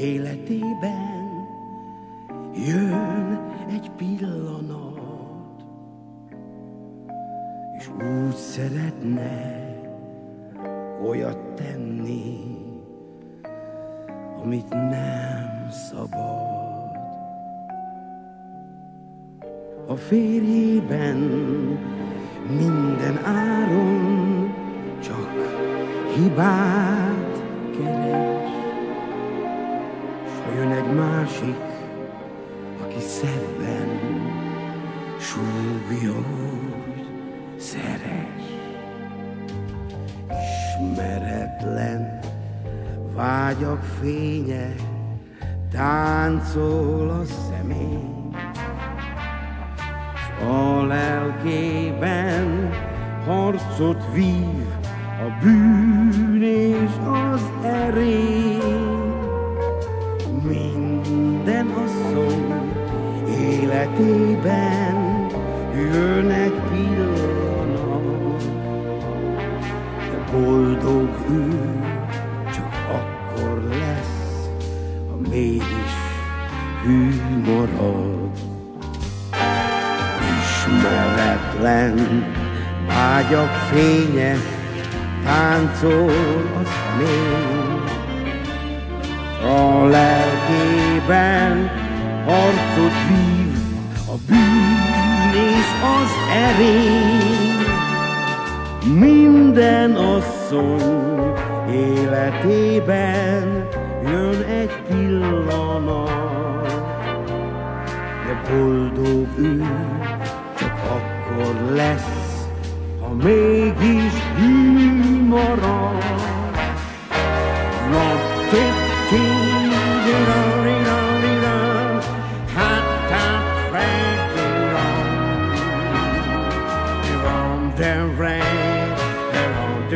életében jön egy pillanat, és úgy szeretne olyat tenni, amit nem szabad. A férjében minden áron csak hibát keres, jön egy másik, aki szebben súgja, szeres. Ismeretlen vágyak fénye táncol a szemén, s a lelkében harcot vív a bűn életében jön egy pillanat, de boldog ő csak akkor lesz, ha mégis hű marad. Ismeretlen vágyak fénye táncol a szemén, a lelkében harcot vív a bűn és az erény. Minden asszony életében jön egy pillanat, de boldog ő csak akkor lesz, ha mégis hű marad.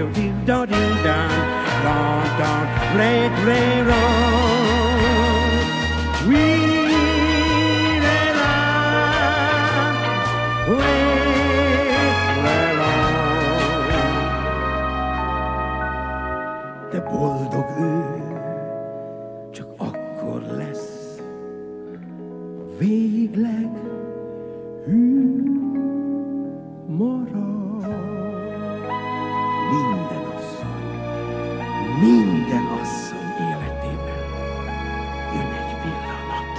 Do do do do do, don don play play on. We. De boldog ő csak akkor lesz, végleg hű marad. Minden asszony, minden asszony életében jön egy pillanat.